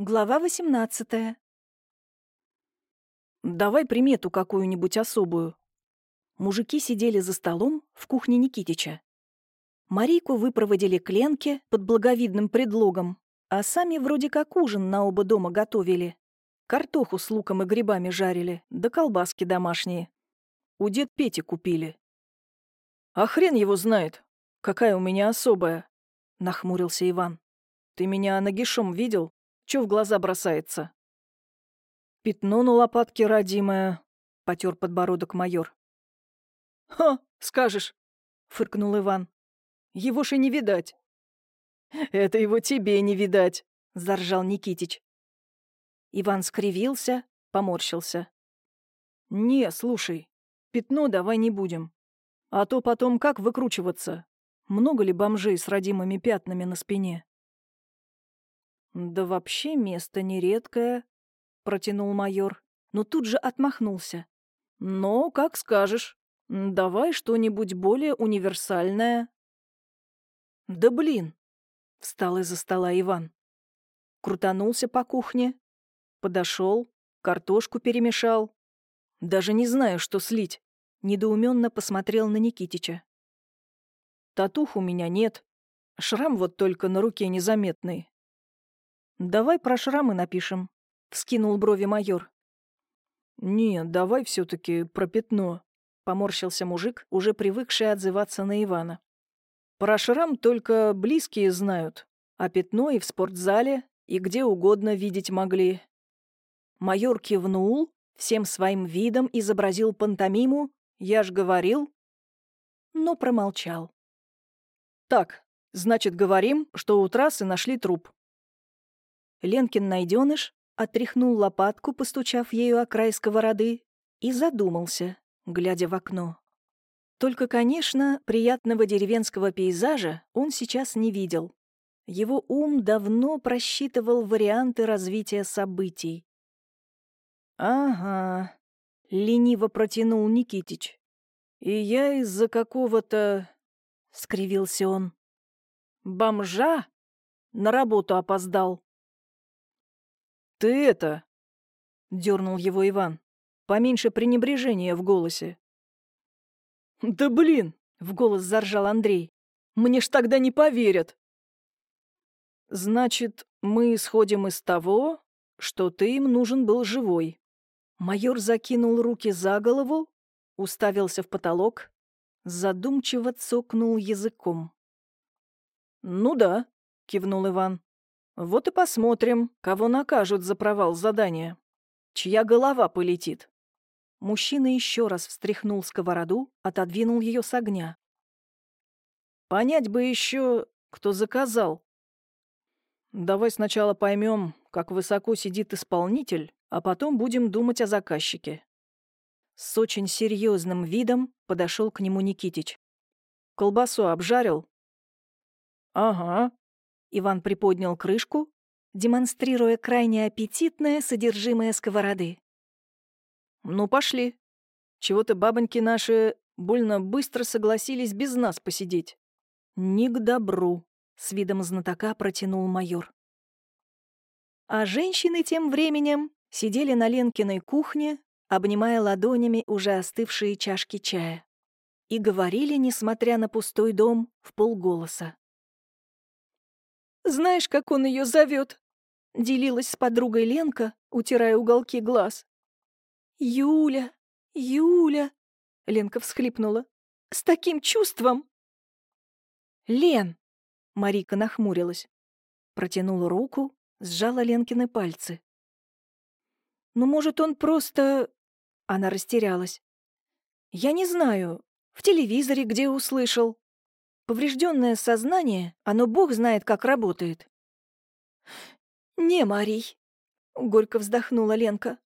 Глава восемнадцатая. «Давай примету какую-нибудь особую». Мужики сидели за столом в кухне Никитича. Марийку выпроводили к Ленке под благовидным предлогом, а сами вроде как ужин на оба дома готовили. Картоху с луком и грибами жарили, да колбаски домашние. У дед Пети купили. «А хрен его знает, какая у меня особая», — нахмурился Иван. «Ты меня нагишом видел? Чё в глаза бросается?» «Пятно на лопатке родимое», — потер подбородок майор. «Ха, скажешь», — фыркнул Иван. «Его ж и не видать». «Это его тебе не видать», — заржал Никитич. Иван скривился, поморщился. «Не, слушай, пятно давай не будем. А то потом как выкручиваться? Много ли бомжей с родимыми пятнами на спине?» «Да вообще место нередкое», — протянул майор, но тут же отмахнулся. «Но, как скажешь, давай что-нибудь более универсальное». «Да блин!» — встал из-за стола Иван. Крутанулся по кухне, подошел, картошку перемешал. Даже не знаю, что слить. Недоуменно посмотрел на Никитича. Татух у меня нет. Шрам вот только на руке незаметный. «Давай про шрамы напишем», — вскинул брови майор. «Не, давай все-таки про пятно», — поморщился мужик, уже привыкший отзываться на Ивана. «Про шрам только близкие знают, а пятно и в спортзале, и где угодно видеть могли». Майор кивнул, всем своим видом изобразил пантомиму «Я ж говорил», но промолчал. «Так, значит, говорим, что у трассы нашли труп. Ленкин найденыш отряхнул лопатку, постучав ею о край сковороды, и задумался, глядя в окно. Только, конечно, приятного деревенского пейзажа он сейчас не видел. Его ум давно просчитывал варианты развития событий. «Ага», — лениво протянул Никитич. «И я из-за какого-то...» — скривился он. «Бомжа? На работу опоздал». «Ты это...» — дернул его Иван. «Поменьше пренебрежения в голосе». «Да блин!» — в голос заржал Андрей. «Мне ж тогда не поверят!» «Значит, мы исходим из того, что ты им нужен был живой». Майор закинул руки за голову, уставился в потолок, задумчиво цокнул языком. «Ну да», — кивнул Иван. Вот и посмотрим, кого накажут за провал задания. Чья голова полетит. Мужчина еще раз встряхнул сковороду, отодвинул ее с огня. Понять бы еще, кто заказал. Давай сначала поймем, как высоко сидит исполнитель, а потом будем думать о заказчике. С очень серьезным видом подошел к нему Никитич. Колбасу обжарил? Ага, Иван приподнял крышку, демонстрируя крайне аппетитное содержимое сковороды. «Ну, пошли. Чего-то бабоньки наши больно быстро согласились без нас посидеть». «Не к добру», — с видом знатока протянул майор. А женщины тем временем сидели на Ленкиной кухне, обнимая ладонями уже остывшие чашки чая, и говорили, несмотря на пустой дом, в полголоса. Знаешь, как он ее зовет? Делилась с подругой Ленка, утирая уголки глаз. «Юля, Юля!» — Ленка всхлипнула. «С таким чувством!» «Лен!» — Марика нахмурилась. Протянула руку, сжала Ленкины пальцы. «Ну, может, он просто...» Она растерялась. «Я не знаю. В телевизоре где услышал. Поврежденное сознание, оно бог знает, как работает. «Не, Марий», — горько вздохнула Ленка.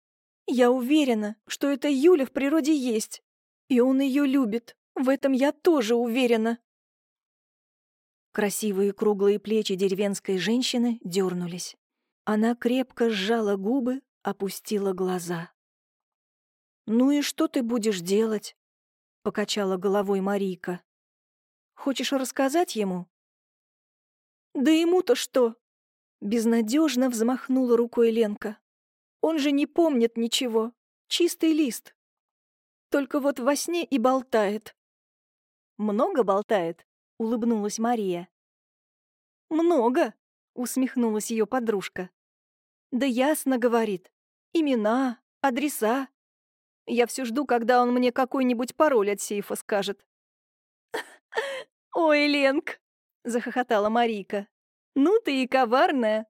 «Я уверена, что это Юля в природе есть, и он ее любит. В этом я тоже уверена». Красивые круглые плечи деревенской женщины дернулись. Она крепко сжала губы, опустила глаза. «Ну и что ты будешь делать?» — покачала головой Марийка. Хочешь рассказать ему?» «Да ему-то что? Безнадежно взмахнула рукой Ленка. Он же не помнит ничего. Чистый лист. Только вот во сне и болтает. «Много болтает?» — улыбнулась Мария. «Много!» — усмехнулась ее подружка. «Да ясно, — говорит. Имена, адреса. Я все жду, когда он мне какой-нибудь пароль от сейфа скажет». «Ой, Ленк!» — захохотала Марийка. «Ну ты и коварная!»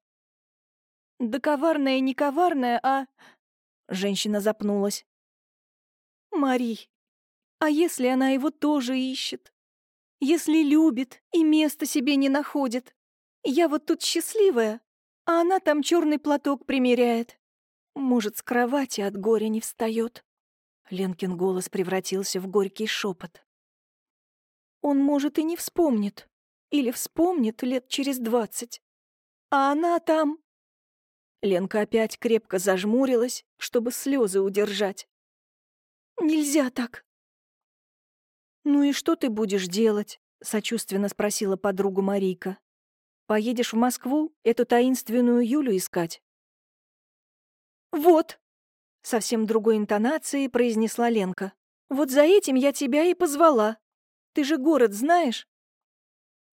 «Да коварная не коварная, а...» Женщина запнулась. «Марий, а если она его тоже ищет? Если любит и места себе не находит? Я вот тут счастливая, а она там черный платок примеряет. Может, с кровати от горя не встает. Ленкин голос превратился в горький шепот. Он, может, и не вспомнит. Или вспомнит лет через двадцать. А она там... Ленка опять крепко зажмурилась, чтобы слезы удержать. «Нельзя так!» «Ну и что ты будешь делать?» — сочувственно спросила подругу Марийка. Поедешь в Москву эту таинственную Юлю искать?» «Вот!» — совсем другой интонацией произнесла Ленка. «Вот за этим я тебя и позвала. Ты же город знаешь?»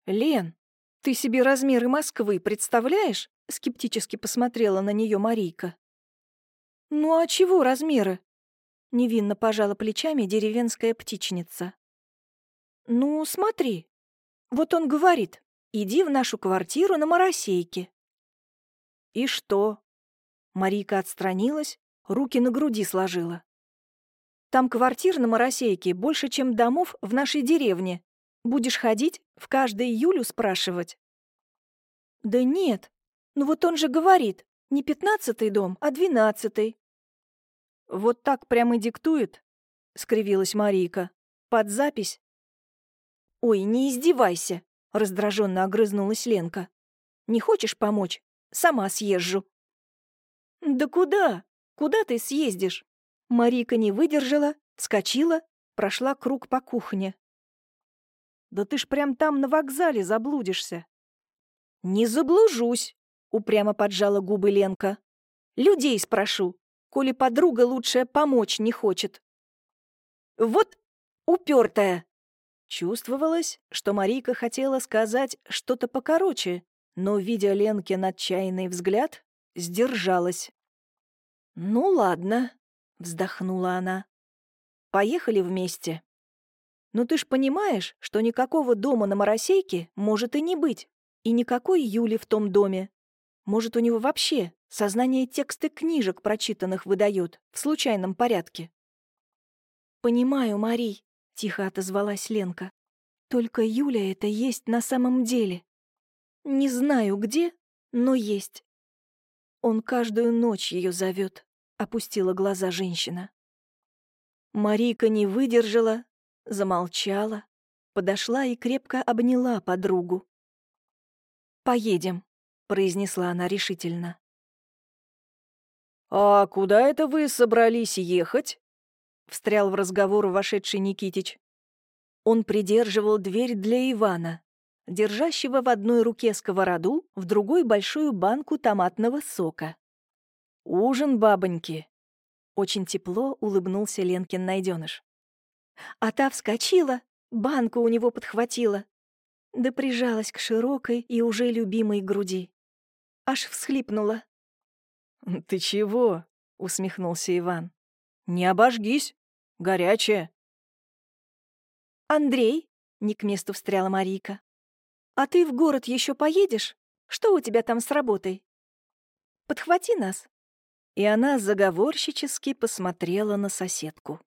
«Лен, ты себе размеры Москвы представляешь?» — скептически посмотрела на нее Марийка. «Ну а чего размеры?» — невинно пожала плечами деревенская птичница. «Ну, смотри. Вот он говорит, Иди в нашу квартиру на Моросейке». «И что?» Марийка отстранилась, руки на груди сложила. «Там квартир на Моросейке больше, чем домов в нашей деревне. Будешь ходить, в каждой Юлю спрашивать?» «Да нет. Ну вот он же говорит, не пятнадцатый дом, а двенадцатый». «Вот так прямо диктует?» — скривилась Марийка. «Под запись?» «Ой, не издевайся!» — раздраженно огрызнулась Ленка. «Не хочешь помочь? Сама съезжу». «Да куда? Куда ты съездишь?» Марика не выдержала, вскочила, прошла круг по кухне. «Да ты ж прям там на вокзале заблудишься». «Не заблужусь», — упрямо поджала губы Ленка. «Людей спрошу, коли подруга лучшая помочь не хочет». «Вот упертая!» Чувствовалось, что Марийка хотела сказать что-то покороче, но, видя Ленкин отчаянный взгляд, сдержалась. «Ну ладно», — вздохнула она. «Поехали вместе. Но ты ж понимаешь, что никакого дома на Моросейке может и не быть, и никакой Юли в том доме. Может, у него вообще сознание тексты книжек прочитанных выдает в случайном порядке». «Понимаю, Марий», тихо отозвалась Ленка. Только Юля это есть на самом деле. Не знаю где, но есть. Он каждую ночь ее зовет, опустила глаза женщина. Марика не выдержала, замолчала, подошла и крепко обняла подругу. «Поедем», — произнесла она решительно. «А куда это вы собрались ехать?» встрял в разговор вошедший Никитич. Он придерживал дверь для Ивана, держащего в одной руке сковороду, в другой большую банку томатного сока. «Ужин, бабоньки!» Очень тепло улыбнулся Ленкин найденыш. А та вскочила, банку у него подхватила, да прижалась к широкой и уже любимой груди. Аж всхлипнула. «Ты чего?» — усмехнулся Иван. «Не обожгись!» Горячая. «Андрей?» — не к месту встряла Марийка. «А ты в город еще поедешь? Что у тебя там с работой? Подхвати нас». И она заговорщически посмотрела на соседку.